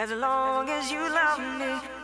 As long as you love me.